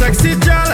sexy girl